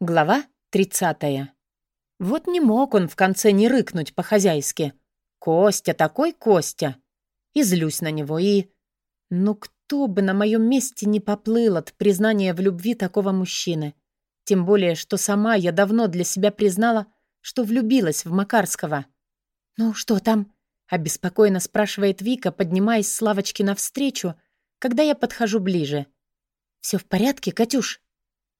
Глава 30. Вот не мог он в конце не рыкнуть по-хозяйски. «Костя, такой Костя!» И злюсь на него, и... Ну кто бы на моем месте не поплыл от признания в любви такого мужчины? Тем более, что сама я давно для себя признала, что влюбилась в Макарского. «Ну, что там?» — обеспокоенно спрашивает Вика, поднимаясь с лавочки навстречу, когда я подхожу ближе. «Все в порядке, Катюш?»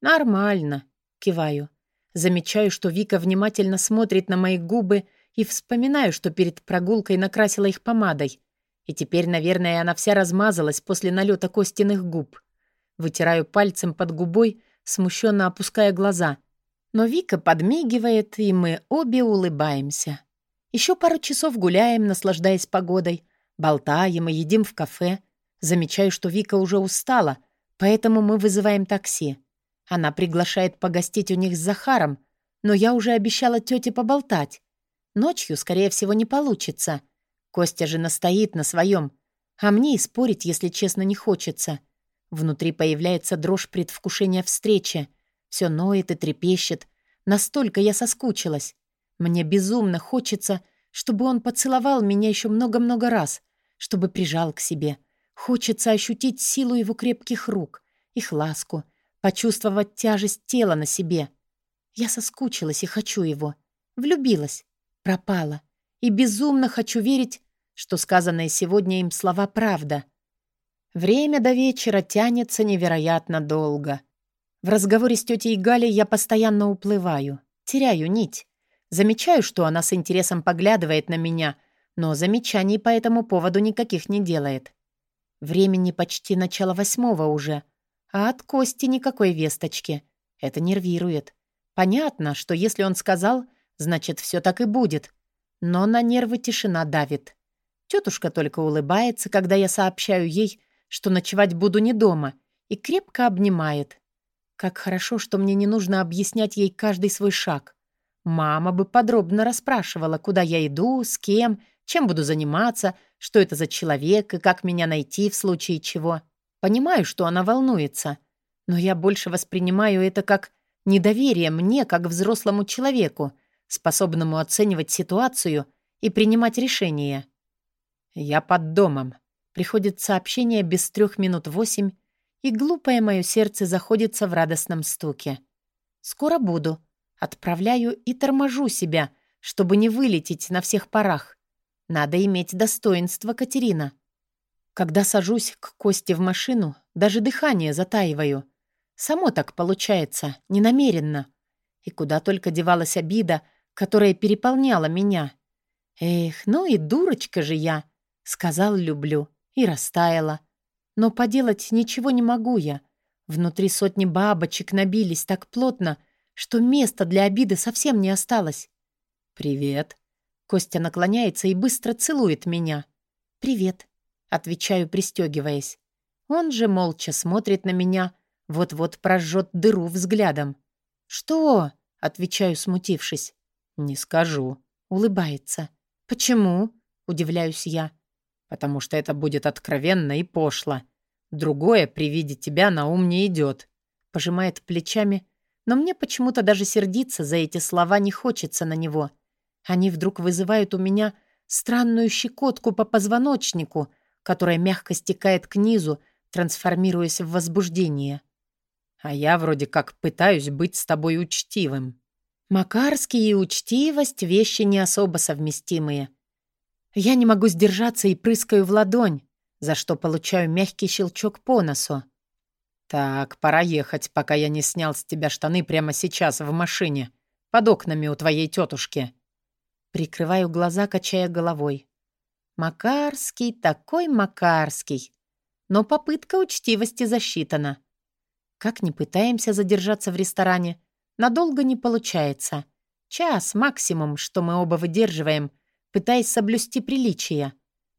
«Нормально», Киваю. Замечаю, что Вика внимательно смотрит на мои губы и вспоминаю, что перед прогулкой накрасила их помадой. И теперь, наверное, она вся размазалась после налета костяных губ. Вытираю пальцем под губой, смущенно опуская глаза. Но Вика подмигивает, и мы обе улыбаемся. Еще пару часов гуляем, наслаждаясь погодой, болтаем и едим в кафе. Замечаю, что Вика уже устала, поэтому мы вызываем такси. Она приглашает погостить у них с Захаром, но я уже обещала тете поболтать. Ночью, скорее всего, не получится. Костя же настоит на своем, а мне и спорить, если честно, не хочется. Внутри появляется дрожь предвкушения встречи. Все ноет и трепещет. Настолько я соскучилась. Мне безумно хочется, чтобы он поцеловал меня еще много-много раз, чтобы прижал к себе. Хочется ощутить силу его крепких рук, их ласку — почувствовать тяжесть тела на себе. Я соскучилась и хочу его. Влюбилась, пропала. И безумно хочу верить, что сказанные сегодня им слова правда. Время до вечера тянется невероятно долго. В разговоре с тетей Галей я постоянно уплываю, теряю нить. Замечаю, что она с интересом поглядывает на меня, но замечаний по этому поводу никаких не делает. Времени почти начало восьмого уже — а от Кости никакой весточки. Это нервирует. Понятно, что если он сказал, значит, все так и будет. Но на нервы тишина давит. Тетушка только улыбается, когда я сообщаю ей, что ночевать буду не дома, и крепко обнимает. Как хорошо, что мне не нужно объяснять ей каждый свой шаг. Мама бы подробно расспрашивала, куда я иду, с кем, чем буду заниматься, что это за человек и как меня найти в случае чего. Понимаю, что она волнуется, но я больше воспринимаю это как недоверие мне, как взрослому человеку, способному оценивать ситуацию и принимать решения. «Я под домом». Приходит сообщение без трех минут восемь, и глупое мое сердце заходится в радостном стуке. «Скоро буду». Отправляю и торможу себя, чтобы не вылететь на всех парах. Надо иметь достоинство, Катерина. Когда сажусь к Косте в машину, даже дыхание затаиваю. Само так получается, ненамеренно. И куда только девалась обида, которая переполняла меня. Эх, ну и дурочка же я. Сказал «люблю» и растаяла. Но поделать ничего не могу я. Внутри сотни бабочек набились так плотно, что места для обиды совсем не осталось. «Привет». Костя наклоняется и быстро целует меня. «Привет». Отвечаю, пристегиваясь. Он же молча смотрит на меня, вот-вот прожжет дыру взглядом. «Что?» — отвечаю, смутившись. «Не скажу», — улыбается. «Почему?» — удивляюсь я. «Потому что это будет откровенно и пошло. Другое при виде тебя на ум не идет», — пожимает плечами, но мне почему-то даже сердиться за эти слова не хочется на него. Они вдруг вызывают у меня странную щекотку по позвоночнику, которая мягко стекает к низу, трансформируясь в возбуждение. А я вроде как пытаюсь быть с тобой учтивым. Макарский и учтивость — вещи не особо совместимые. Я не могу сдержаться и прыскаю в ладонь, за что получаю мягкий щелчок по носу. «Так, пора ехать, пока я не снял с тебя штаны прямо сейчас в машине, под окнами у твоей тетушки». Прикрываю глаза, качая головой. Макарский такой Макарский. Но попытка учтивости засчитана. Как ни пытаемся задержаться в ресторане, надолго не получается. Час максимум, что мы оба выдерживаем, пытаясь соблюсти приличия.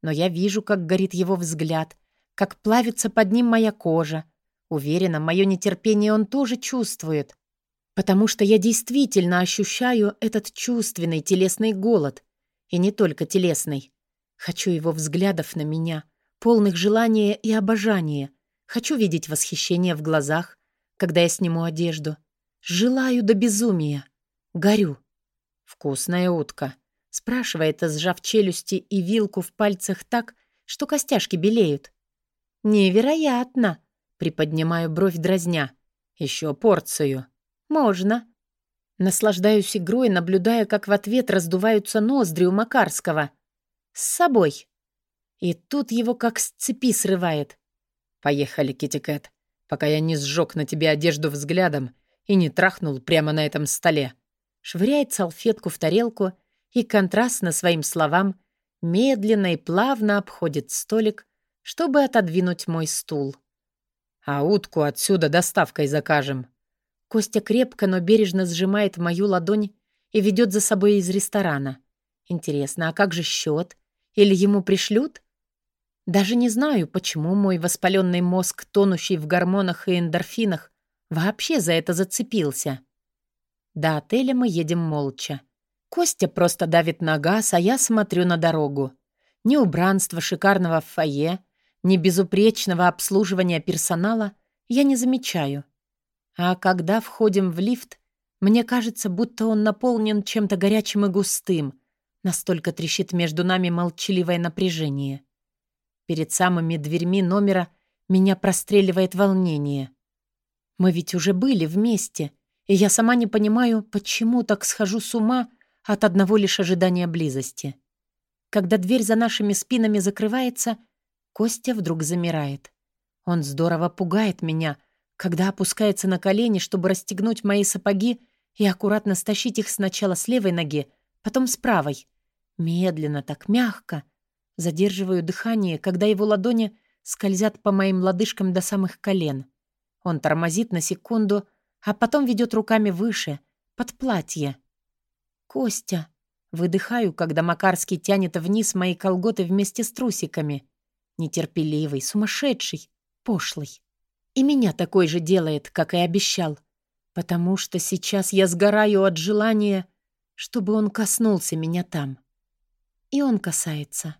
Но я вижу, как горит его взгляд, как плавится под ним моя кожа. Уверена, мое нетерпение он тоже чувствует. Потому что я действительно ощущаю этот чувственный телесный голод. И не только телесный. Хочу его взглядов на меня, полных желания и обожания. Хочу видеть восхищение в глазах, когда я сниму одежду. Желаю до безумия. Горю. «Вкусная утка», — спрашивает, сжав челюсти и вилку в пальцах так, что костяшки белеют. «Невероятно!» — приподнимаю бровь дразня. «Еще порцию». «Можно». Наслаждаюсь игрой, наблюдая, как в ответ раздуваются ноздри у Макарского. «С собой». И тут его как с цепи срывает. «Поехали, Китикет, пока я не сжег на тебе одежду взглядом и не трахнул прямо на этом столе». Швыряет салфетку в тарелку и, контрастно своим словам, медленно и плавно обходит столик, чтобы отодвинуть мой стул. «А утку отсюда доставкой закажем». Костя крепко, но бережно сжимает мою ладонь и ведет за собой из ресторана. Интересно, а как же счет? Или ему пришлют? Даже не знаю, почему мой воспаленный мозг, тонущий в гормонах и эндорфинах, вообще за это зацепился. До отеля мы едем молча. Костя просто давит на газ, а я смотрю на дорогу. Ни убранства шикарного фойе, ни безупречного обслуживания персонала я не замечаю. А когда входим в лифт, мне кажется, будто он наполнен чем-то горячим и густым. Настолько трещит между нами молчаливое напряжение. Перед самыми дверьми номера меня простреливает волнение. Мы ведь уже были вместе — и я сама не понимаю, почему так схожу с ума от одного лишь ожидания близости. Когда дверь за нашими спинами закрывается, Костя вдруг замирает. Он здорово пугает меня, когда опускается на колени, чтобы расстегнуть мои сапоги и аккуратно стащить их сначала с левой ноги, потом с правой. Медленно, так мягко. Задерживаю дыхание, когда его ладони скользят по моим лодыжкам до самых колен. Он тормозит на секунду, а потом ведет руками выше, под платье. «Костя!» Выдыхаю, когда Макарский тянет вниз мои колготы вместе с трусиками. Нетерпеливый, сумасшедший, пошлый. И меня такой же делает, как и обещал. Потому что сейчас я сгораю от желания, чтобы он коснулся меня там. И он касается.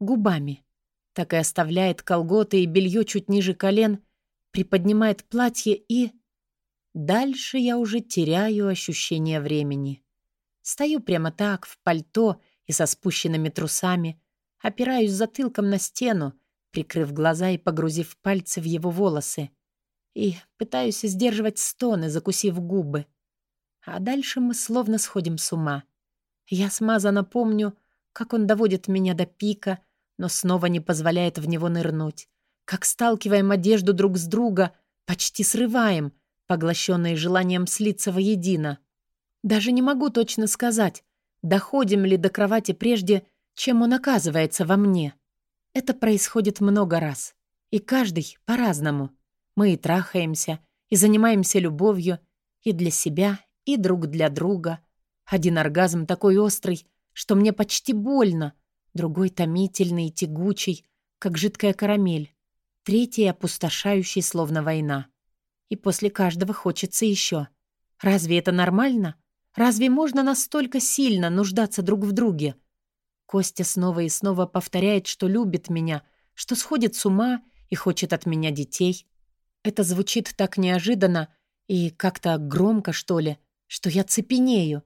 Губами. Так и оставляет колготы и белье чуть ниже колен, приподнимает платье и... Дальше я уже теряю ощущение времени. Стою прямо так, в пальто и со спущенными трусами, опираюсь затылком на стену, прикрыв глаза и погрузив пальцы в его волосы. И пытаюсь сдерживать стоны, закусив губы. А дальше мы словно сходим с ума. Я смазанно помню, как он доводит меня до пика, но снова не позволяет в него нырнуть. Как сталкиваем одежду друг с друга, почти срываем — поглощенные желанием слиться воедино. Даже не могу точно сказать, доходим ли до кровати прежде, чем он оказывается во мне. Это происходит много раз. И каждый по-разному. Мы и трахаемся, и занимаемся любовью, и для себя, и друг для друга. Один оргазм такой острый, что мне почти больно, другой томительный и тягучий, как жидкая карамель, третий опустошающий, словно война. И после каждого хочется еще. Разве это нормально? Разве можно настолько сильно нуждаться друг в друге? Костя снова и снова повторяет, что любит меня, что сходит с ума и хочет от меня детей. Это звучит так неожиданно и как-то громко, что ли, что я цепенею.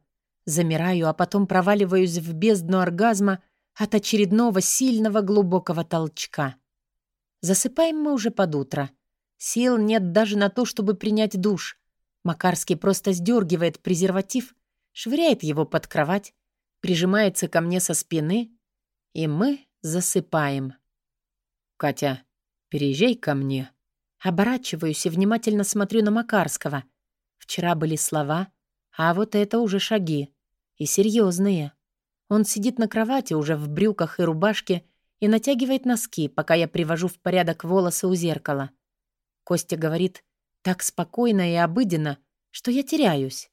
Замираю, а потом проваливаюсь в бездну оргазма от очередного сильного глубокого толчка. Засыпаем мы уже под утро. Сил нет даже на то, чтобы принять душ. Макарский просто сдергивает презерватив, швыряет его под кровать, прижимается ко мне со спины, и мы засыпаем. «Катя, переезжай ко мне». Оборачиваюсь и внимательно смотрю на Макарского. Вчера были слова, а вот это уже шаги. И серьезные. Он сидит на кровати уже в брюках и рубашке и натягивает носки, пока я привожу в порядок волосы у зеркала. Костя говорит так спокойно и обыденно, что я теряюсь.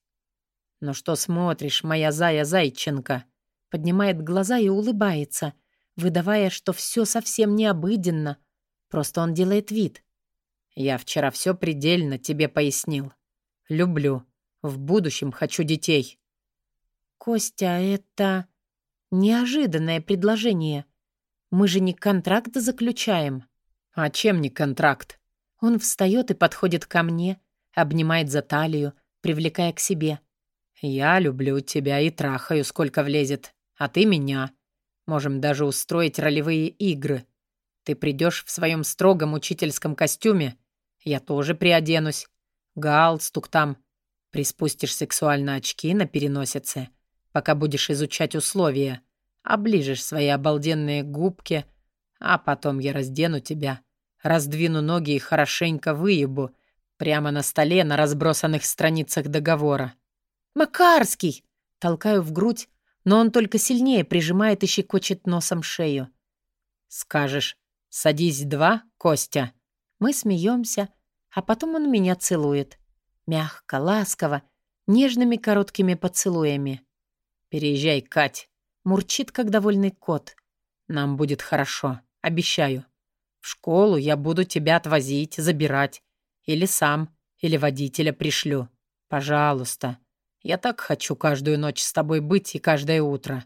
«Ну что смотришь, моя зая-зайченко?» Поднимает глаза и улыбается, выдавая, что все совсем не обыденно. Просто он делает вид. «Я вчера все предельно тебе пояснил. Люблю. В будущем хочу детей». «Костя, это неожиданное предложение. Мы же не контракт заключаем». «А чем не контракт?» Он встает и подходит ко мне, обнимает за талию, привлекая к себе. «Я люблю тебя и трахаю, сколько влезет, а ты меня. Можем даже устроить ролевые игры. Ты придешь в своем строгом учительском костюме, я тоже приоденусь. Галстук там. Приспустишь сексуально очки на переносице, пока будешь изучать условия. Оближешь свои обалденные губки, а потом я раздену тебя, раздвину ноги и хорошенько выебу прямо на столе на разбросанных страницах договора. «Макарский!» Толкаю в грудь, но он только сильнее прижимает и щекочет носом шею. «Скажешь, садись два, Костя?» Мы смеемся, а потом он меня целует. Мягко, ласково, нежными короткими поцелуями. «Переезжай, Кать!» Мурчит, как довольный кот. «Нам будет хорошо, обещаю. В школу я буду тебя отвозить, забирать. Или сам, или водителя пришлю. Пожалуйста. Я так хочу каждую ночь с тобой быть и каждое утро.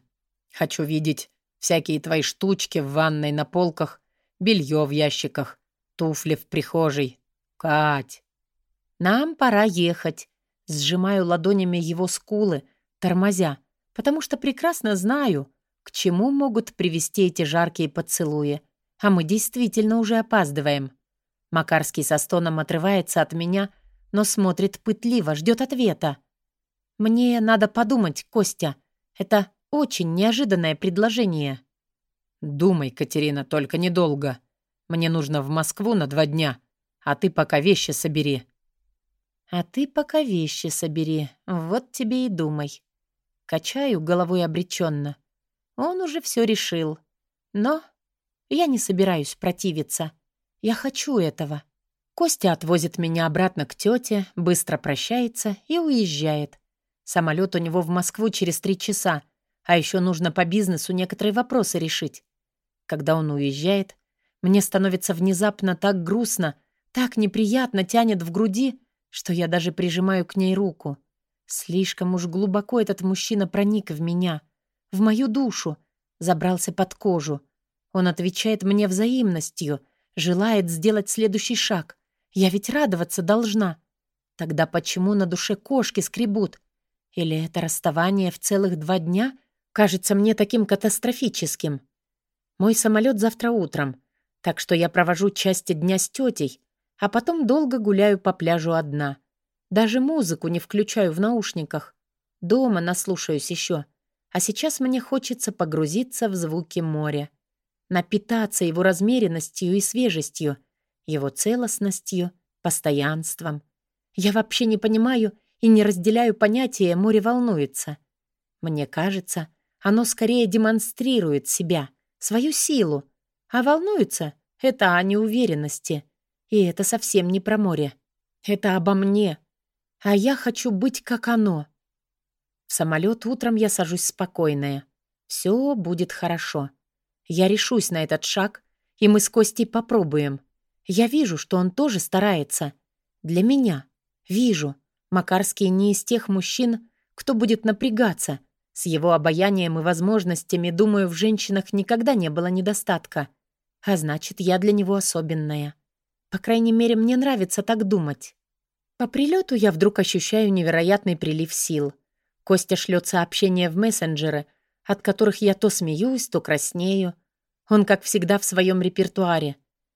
Хочу видеть всякие твои штучки в ванной на полках, белье в ящиках, туфли в прихожей. Кать!» «Нам пора ехать». Сжимаю ладонями его скулы, тормозя, потому что прекрасно знаю, к чему могут привести эти жаркие поцелуи. А мы действительно уже опаздываем. Макарский со стоном отрывается от меня, но смотрит пытливо, ждет ответа. «Мне надо подумать, Костя. Это очень неожиданное предложение». «Думай, Катерина, только недолго. Мне нужно в Москву на два дня, а ты пока вещи собери». «А ты пока вещи собери. Вот тебе и думай». Качаю головой обреченно. Он уже все решил. Но я не собираюсь противиться. Я хочу этого. Костя отвозит меня обратно к тете, быстро прощается и уезжает. Самолет у него в Москву через три часа, а еще нужно по бизнесу некоторые вопросы решить. Когда он уезжает, мне становится внезапно так грустно, так неприятно тянет в груди, что я даже прижимаю к ней руку. Слишком уж глубоко этот мужчина проник в меня, в мою душу, забрался под кожу. Он отвечает мне взаимностью, желает сделать следующий шаг. Я ведь радоваться должна. Тогда почему на душе кошки скребут? Или это расставание в целых два дня кажется мне таким катастрофическим? Мой самолет завтра утром, так что я провожу части дня с тетей, а потом долго гуляю по пляжу одна — даже музыку не включаю в наушниках. Дома наслушаюсь еще. А сейчас мне хочется погрузиться в звуки моря. Напитаться его размеренностью и свежестью, его целостностью, постоянством. Я вообще не понимаю и не разделяю понятия «море волнуется». Мне кажется, оно скорее демонстрирует себя, свою силу. А волнуется — это о неуверенности. И это совсем не про море. Это обо мне, а я хочу быть как оно. В самолет утром я сажусь спокойная. Все будет хорошо. Я решусь на этот шаг, и мы с Костей попробуем. Я вижу, что он тоже старается. Для меня. Вижу. Макарский не из тех мужчин, кто будет напрягаться. С его обаянием и возможностями, думаю, в женщинах никогда не было недостатка. А значит, я для него особенная. По крайней мере, мне нравится так думать. По прилету я вдруг ощущаю невероятный прилив сил. Костя шлет сообщения в мессенджеры, от которых я то смеюсь, то краснею. Он, как всегда, в своем репертуаре.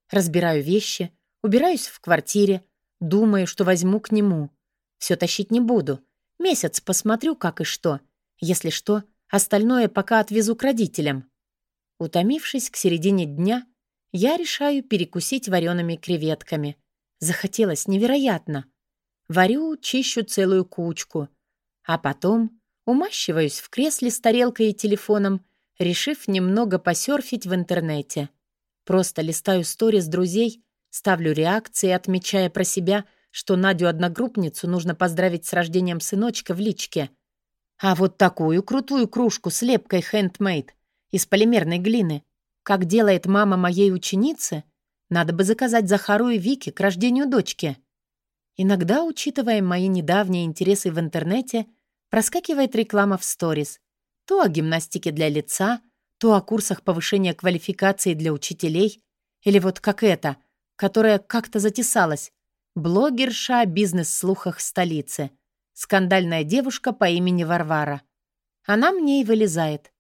Разбираю вещи, убираюсь в квартире, думаю, что возьму к нему. Все тащить не буду. Месяц посмотрю, как и что. Если что, остальное пока отвезу к родителям. Утомившись к середине дня, я решаю перекусить вареными креветками. Захотелось невероятно. Варю, чищу целую кучку. А потом умащиваюсь в кресле с тарелкой и телефоном, решив немного посерфить в интернете. Просто листаю сторис друзей, ставлю реакции, отмечая про себя, что Надю-одногруппницу нужно поздравить с рождением сыночка в личке. А вот такую крутую кружку с лепкой handmade из полимерной глины, как делает мама моей ученицы, надо бы заказать Захару и Вике к рождению дочки. Иногда, учитывая мои недавние интересы в интернете, проскакивает реклама в сторис. То о гимнастике для лица, то о курсах повышения квалификации для учителей, или вот как это, которая как-то затесалась. Блогерша о бизнес-слухах столицы. скандальная девушка по имени Варвара. Она мне и вылезает.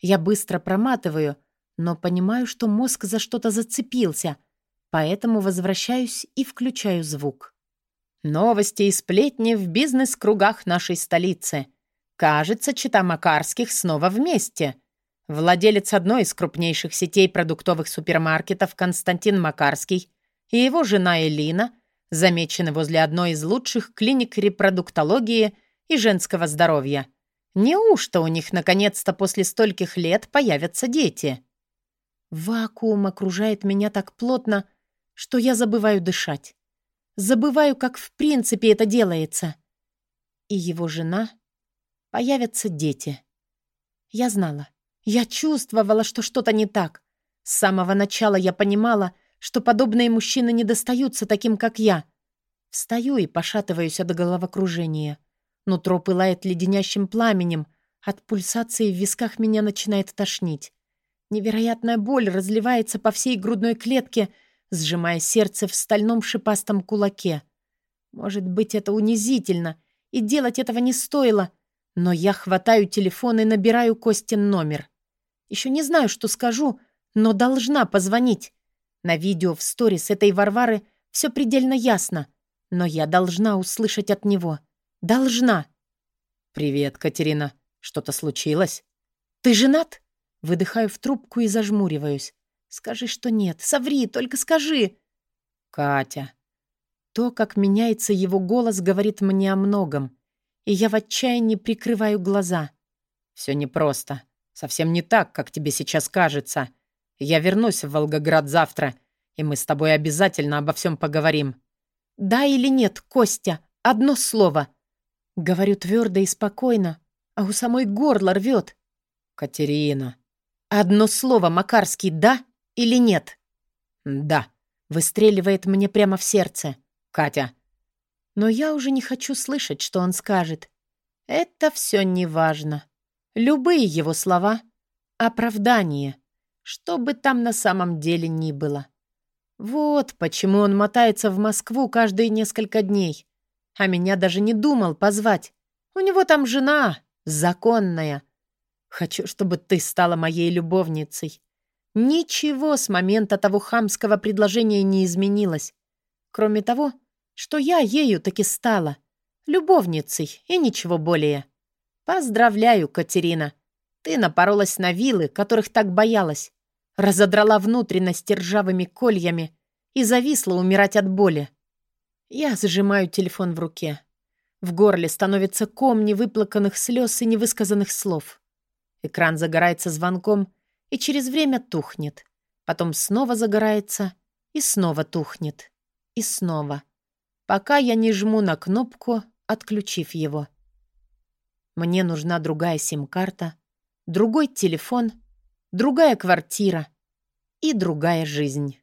Я быстро проматываю, но понимаю, что мозг за что-то зацепился, поэтому возвращаюсь и включаю звук. Новости и сплетни в бизнес-кругах нашей столицы. Кажется, чита Макарских снова вместе. Владелец одной из крупнейших сетей продуктовых супермаркетов Константин Макарский и его жена Элина замечены возле одной из лучших клиник репродуктологии и женского здоровья. Неужто у них наконец-то после стольких лет появятся дети? Вакуум окружает меня так плотно, что я забываю дышать. Забываю, как в принципе это делается. И его жена... Появятся дети. Я знала. Я чувствовала, что что-то не так. С самого начала я понимала, что подобные мужчины не достаются таким, как я. Встаю и пошатываюсь от головокружения. Нутро пылает леденящим пламенем. От пульсации в висках меня начинает тошнить. Невероятная боль разливается по всей грудной клетке, сжимая сердце в стальном шипастом кулаке. Может быть, это унизительно, и делать этого не стоило, но я хватаю телефон и набираю Костин номер. Еще не знаю, что скажу, но должна позвонить. На видео в сторис этой Варвары все предельно ясно, но я должна услышать от него. Должна. «Привет, Катерина. Что-то случилось?» «Ты женат?» Выдыхаю в трубку и зажмуриваюсь. Скажи, что нет. Соври, только скажи. Катя. То, как меняется его голос, говорит мне о многом. И я в отчаянии прикрываю глаза. Все непросто. Совсем не так, как тебе сейчас кажется. Я вернусь в Волгоград завтра, и мы с тобой обязательно обо всем поговорим. Да или нет, Костя? Одно слово. Говорю твердо и спокойно, а у самой горло рвет. Катерина. Одно слово, Макарский, да или нет?» «Да», — выстреливает мне прямо в сердце. «Катя». Но я уже не хочу слышать, что он скажет. Это все не важно. Любые его слова — оправдание, что бы там на самом деле ни было. Вот почему он мотается в Москву каждые несколько дней, а меня даже не думал позвать. У него там жена, законная. Хочу, чтобы ты стала моей любовницей. Ничего с момента того хамского предложения не изменилось. Кроме того, что я ею таки стала. Любовницей и ничего более. Поздравляю, Катерина. Ты напоролась на вилы, которых так боялась. Разодрала внутренности ржавыми кольями и зависла умирать от боли. Я зажимаю телефон в руке. В горле становится ком невыплаканных слез и невысказанных слов. Экран загорается звонком — и через время тухнет. Потом снова загорается и снова тухнет. И снова. Пока я не жму на кнопку, отключив его. Мне нужна другая сим-карта, другой телефон, другая квартира и другая жизнь.